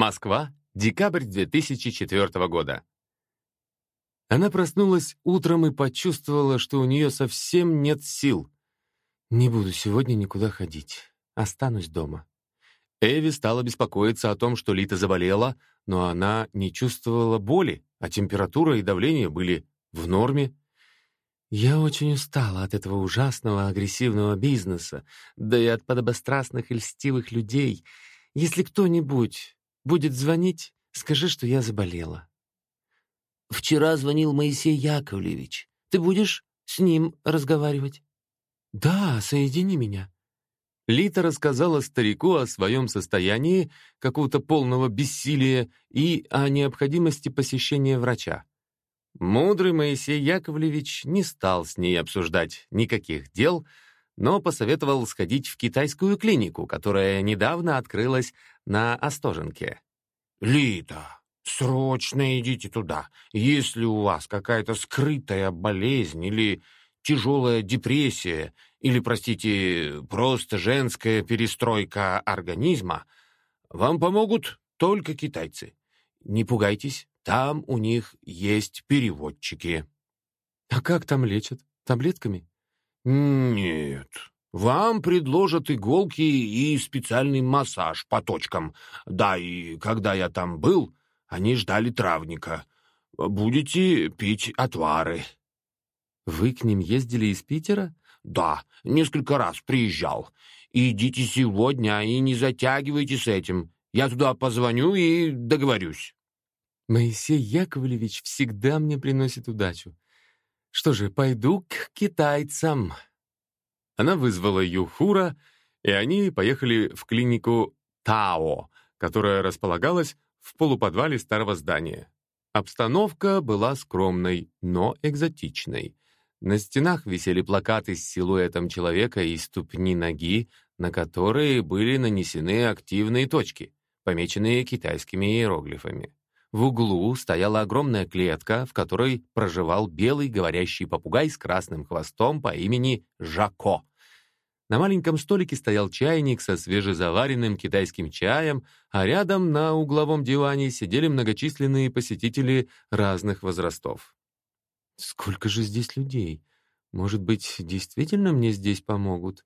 Москва, декабрь 2004 года. Она проснулась утром и почувствовала, что у нее совсем нет сил. «Не буду сегодня никуда ходить. Останусь дома». Эви стала беспокоиться о том, что Лита заболела, но она не чувствовала боли, а температура и давление были в норме. «Я очень устала от этого ужасного агрессивного бизнеса, да и от подобострастных и льстивых людей. Если кто-нибудь будет звонить, скажи, что я заболела». «Вчера звонил Моисей Яковлевич. Ты будешь с ним разговаривать?» «Да, соедини меня». Лита рассказала старику о своем состоянии, какого-то полного бессилия и о необходимости посещения врача. Мудрый Моисей Яковлевич не стал с ней обсуждать никаких дел, но посоветовал сходить в китайскую клинику, которая недавно открылась на Остоженке. «Лита, срочно идите туда. Если у вас какая-то скрытая болезнь или тяжелая депрессия, или, простите, просто женская перестройка организма, вам помогут только китайцы. Не пугайтесь, там у них есть переводчики. А как там лечат? Таблетками? Нет. Вам предложат иголки и специальный массаж по точкам. Да, и когда я там был, они ждали травника. Будете пить отвары. Вы к ним ездили из Питера? Да, несколько раз приезжал. Идите сегодня и не затягивайте с этим. Я туда позвоню и договорюсь. Моисей Яковлевич всегда мне приносит удачу. Что же, пойду к китайцам. Она вызвала Юхура, и они поехали в клинику Тао, которая располагалась в полуподвале старого здания. Обстановка была скромной, но экзотичной. На стенах висели плакаты с силуэтом человека и ступни ноги, на которые были нанесены активные точки, помеченные китайскими иероглифами. В углу стояла огромная клетка, в которой проживал белый говорящий попугай с красным хвостом по имени Жако. На маленьком столике стоял чайник со свежезаваренным китайским чаем, а рядом на угловом диване сидели многочисленные посетители разных возрастов. «Сколько же здесь людей? Может быть, действительно мне здесь помогут?»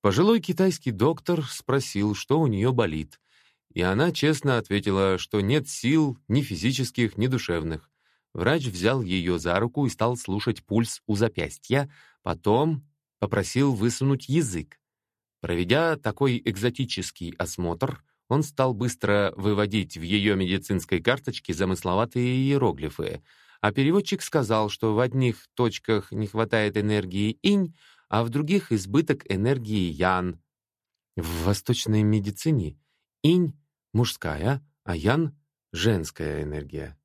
Пожилой китайский доктор спросил, что у нее болит — и она честно ответила, что нет сил ни физических, ни душевных. Врач взял ее за руку и стал слушать пульс у запястья, потом попросил высунуть язык. Проведя такой экзотический осмотр, он стал быстро выводить в ее медицинской карточке замысловатые иероглифы, а переводчик сказал, что в одних точках не хватает энергии инь, а в других избыток энергии ян. В восточной медицине инь мужская, а ян — женская энергия.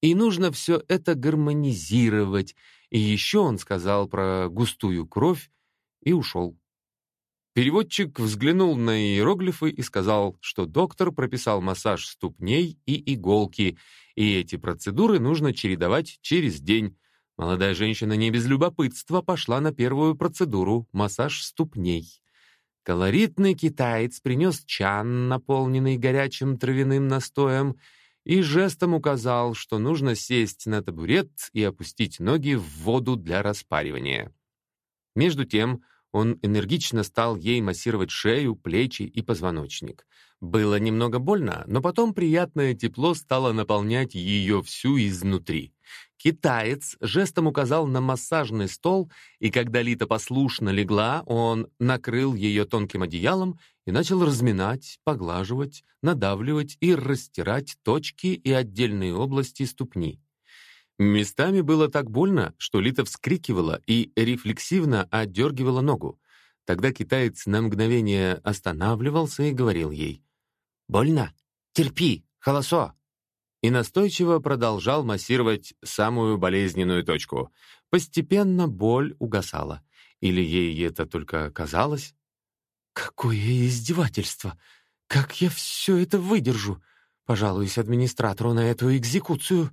И нужно все это гармонизировать. И еще он сказал про густую кровь и ушел. Переводчик взглянул на иероглифы и сказал, что доктор прописал массаж ступней и иголки, и эти процедуры нужно чередовать через день. Молодая женщина не без любопытства пошла на первую процедуру — массаж ступней. Колоритный китаец принес чан, наполненный горячим травяным настоем, и жестом указал, что нужно сесть на табурет и опустить ноги в воду для распаривания. Между тем он энергично стал ей массировать шею, плечи и позвоночник. Было немного больно, но потом приятное тепло стало наполнять ее всю изнутри. Китаец жестом указал на массажный стол, и когда Лита послушно легла, он накрыл ее тонким одеялом и начал разминать, поглаживать, надавливать и растирать точки и отдельные области ступни. Местами было так больно, что Лита вскрикивала и рефлексивно отдергивала ногу. Тогда китаец на мгновение останавливался и говорил ей «Больно? Терпи, холосо!» И настойчиво продолжал массировать самую болезненную точку. Постепенно боль угасала. Или ей это только казалось? «Какое издевательство! Как я все это выдержу? Пожалуюсь администратору на эту экзекуцию!»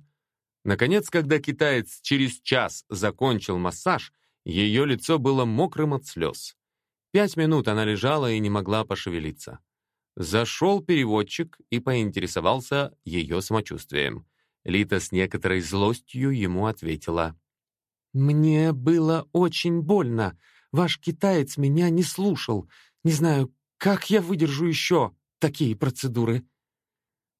Наконец, когда китаец через час закончил массаж, ее лицо было мокрым от слез. Пять минут она лежала и не могла пошевелиться. Зашел переводчик и поинтересовался ее самочувствием. Лита с некоторой злостью ему ответила. «Мне было очень больно. Ваш китаец меня не слушал. Не знаю, как я выдержу еще такие процедуры?»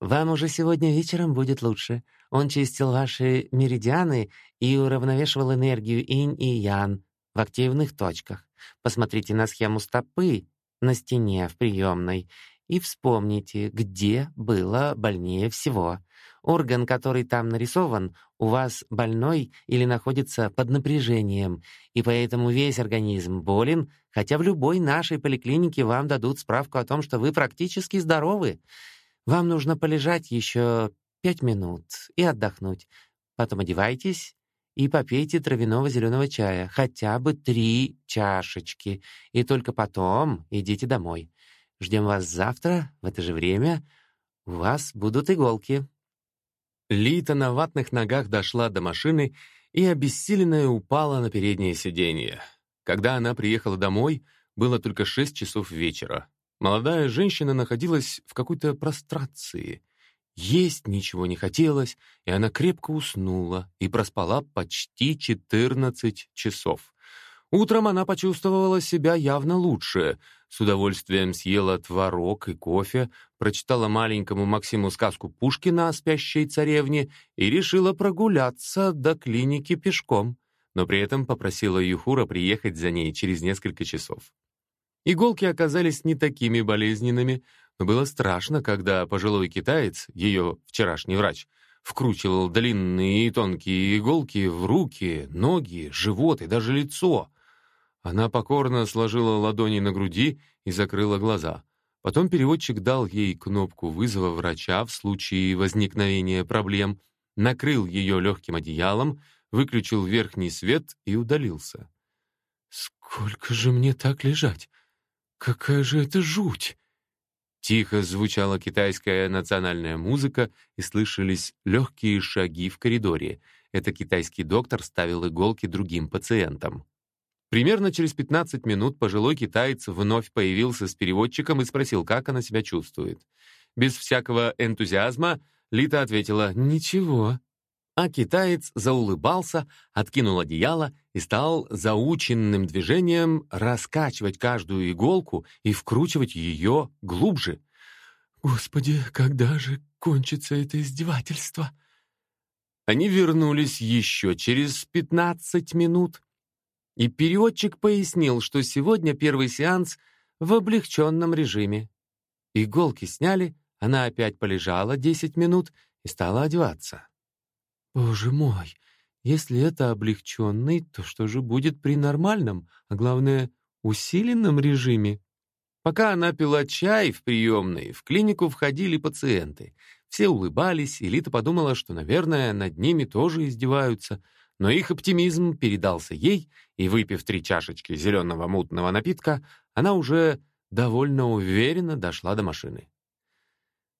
«Вам уже сегодня вечером будет лучше. Он чистил ваши меридианы и уравновешивал энергию инь и ян в активных точках. Посмотрите на схему стопы на стене в приемной и вспомните, где было больнее всего. Орган, который там нарисован, у вас больной или находится под напряжением, и поэтому весь организм болен, хотя в любой нашей поликлинике вам дадут справку о том, что вы практически здоровы. Вам нужно полежать еще пять минут и отдохнуть. Потом одевайтесь и попейте травяного зеленого чая, хотя бы три чашечки, и только потом идите домой. Ждем вас завтра в это же время. У вас будут иголки». Лита на ватных ногах дошла до машины и, обессиленная, упала на переднее сиденье. Когда она приехала домой, было только шесть часов вечера. Молодая женщина находилась в какой-то прострации. Есть ничего не хотелось, и она крепко уснула и проспала почти 14 часов. Утром она почувствовала себя явно лучше, с удовольствием съела творог и кофе, прочитала маленькому Максиму сказку Пушкина о спящей царевне и решила прогуляться до клиники пешком, но при этом попросила Юхура приехать за ней через несколько часов. Иголки оказались не такими болезненными, но было страшно, когда пожилой китаец, ее вчерашний врач, вкручивал длинные и тонкие иголки в руки, ноги, живот и даже лицо — она покорно сложила ладони на груди и закрыла глаза. Потом переводчик дал ей кнопку вызова врача в случае возникновения проблем, накрыл ее легким одеялом, выключил верхний свет и удалился. «Сколько же мне так лежать? Какая же это жуть!» Тихо звучала китайская национальная музыка и слышались легкие шаги в коридоре. Это китайский доктор ставил иголки другим пациентам. Примерно через 15 минут пожилой китаец вновь появился с переводчиком и спросил, как она себя чувствует. Без всякого энтузиазма Лита ответила «Ничего». А китаец заулыбался, откинул одеяло и стал заученным движением раскачивать каждую иголку и вкручивать ее глубже. «Господи, когда же кончится это издевательство?» Они вернулись еще через 15 минут. И переводчик пояснил, что сегодня первый сеанс в облегченном режиме. Иголки сняли, она опять полежала 10 минут и стала одеваться. «Боже мой, если это облегченный, то что же будет при нормальном, а главное, усиленном режиме?» Пока она пила чай в приемной, в клинику входили пациенты. Все улыбались, и Лита подумала, что, наверное, над ними тоже издеваются — но их оптимизм передался ей, и, выпив три чашечки зеленого мутного напитка, она уже довольно уверенно дошла до машины.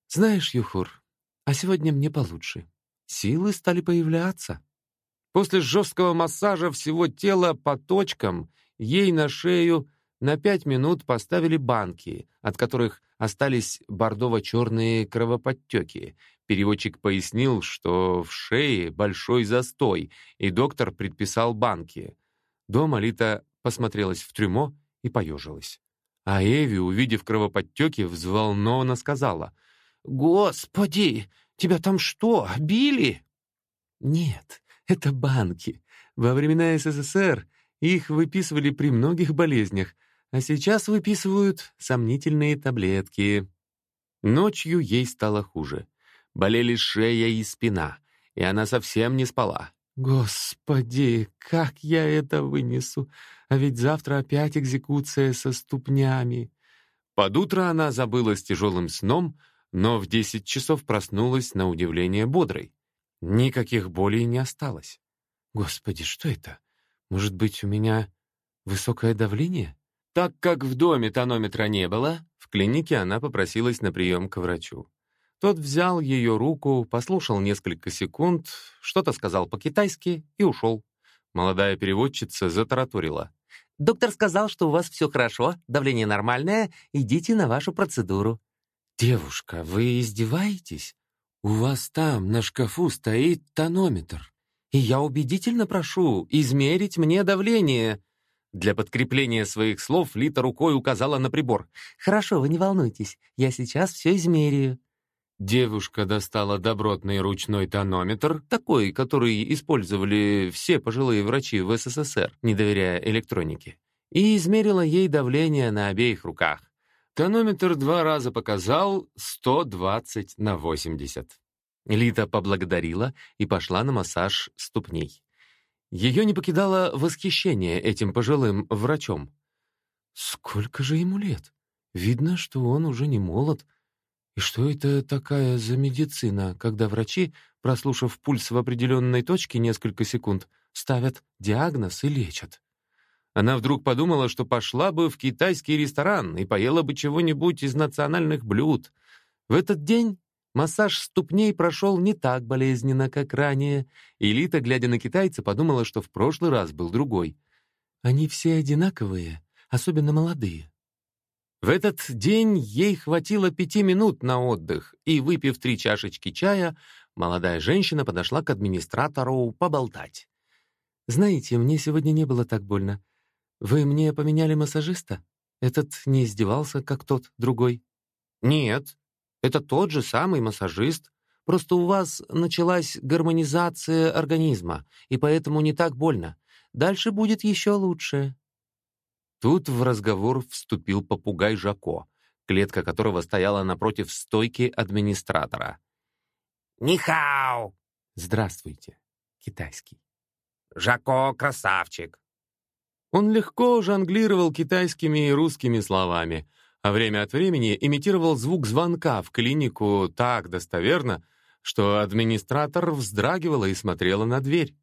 «Знаешь, Юхур, а сегодня мне получше. Силы стали появляться». После жесткого массажа всего тела по точкам ей на шею на пять минут поставили банки, от которых остались бордово-черные кровоподтеки, Переводчик пояснил, что в шее большой застой, и доктор предписал банки. Дома Лита посмотрелась в трюмо и поежилась. А Эви, увидев кровоподтеки, взволнованно сказала, «Господи, тебя там что, били?» «Нет, это банки. Во времена СССР их выписывали при многих болезнях, а сейчас выписывают сомнительные таблетки». Ночью ей стало хуже. Болели шея и спина, и она совсем не спала. «Господи, как я это вынесу! А ведь завтра опять экзекуция со ступнями!» Под утро она забылась тяжелым сном, но в десять часов проснулась на удивление бодрой. Никаких болей не осталось. «Господи, что это? Может быть, у меня высокое давление?» Так как в доме тонометра не было, в клинике она попросилась на прием к врачу. Тот взял ее руку, послушал несколько секунд, что-то сказал по-китайски и ушел. Молодая переводчица затараторила. «Доктор сказал, что у вас все хорошо, давление нормальное, идите на вашу процедуру». «Девушка, вы издеваетесь? У вас там на шкафу стоит тонометр, и я убедительно прошу измерить мне давление». Для подкрепления своих слов Лита рукой указала на прибор. «Хорошо, вы не волнуйтесь, я сейчас все измерю». Девушка достала добротный ручной тонометр, такой, который использовали все пожилые врачи в СССР, не доверяя электронике, и измерила ей давление на обеих руках. Тонометр два раза показал 120 на 80. Лита поблагодарила и пошла на массаж ступней. Ее не покидало восхищение этим пожилым врачом. Сколько же ему лет? Видно, что он уже не молод. И что это такая за медицина, когда врачи, прослушав пульс в определенной точке несколько секунд, ставят диагноз и лечат? Она вдруг подумала, что пошла бы в китайский ресторан и поела бы чего-нибудь из национальных блюд. В этот день массаж ступней прошел не так болезненно, как ранее, и глядя на китайца, подумала, что в прошлый раз был другой. Они все одинаковые, особенно молодые. В этот день ей хватило пяти минут на отдых, и, выпив три чашечки чая, молодая женщина подошла к администратору поболтать. «Знаете, мне сегодня не было так больно. «Вы мне поменяли массажиста? Этот не издевался, как тот другой?» «Нет, это тот же самый массажист. Просто у вас началась гармонизация организма, и поэтому не так больно. Дальше будет еще лучше». Тут в разговор вступил попугай Жако, клетка которого стояла напротив стойки администратора. «Нихао!» «Здравствуйте, китайский». «Жако красавчик. Он легко жонглировал китайскими и русскими словами, а время от времени имитировал звук звонка в клинику так достоверно, что администратор вздрагивала и смотрела на дверь.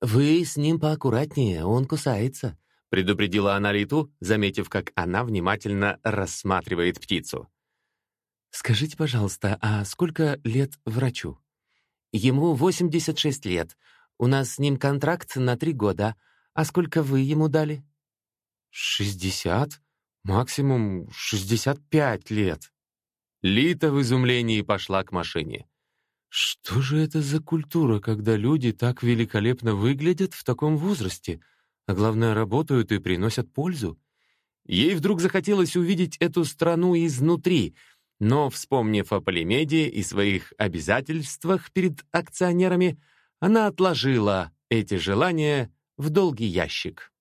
«Вы с ним поаккуратнее, он кусается», — предупредила Аналиту, заметив, как она внимательно рассматривает птицу. «Скажите, пожалуйста, а сколько лет врачу?» «Ему 86 лет. У нас с ним контракт на три года, «А сколько вы ему дали?» «Шестьдесят? Максимум шестьдесят пять лет». Лита в изумлении пошла к машине. Что же это за культура, когда люди так великолепно выглядят в таком возрасте, а главное, работают и приносят пользу? Ей вдруг захотелось увидеть эту страну изнутри, но, вспомнив о Полимеде и своих обязательствах перед акционерами, она отложила эти желания в долгий ящик.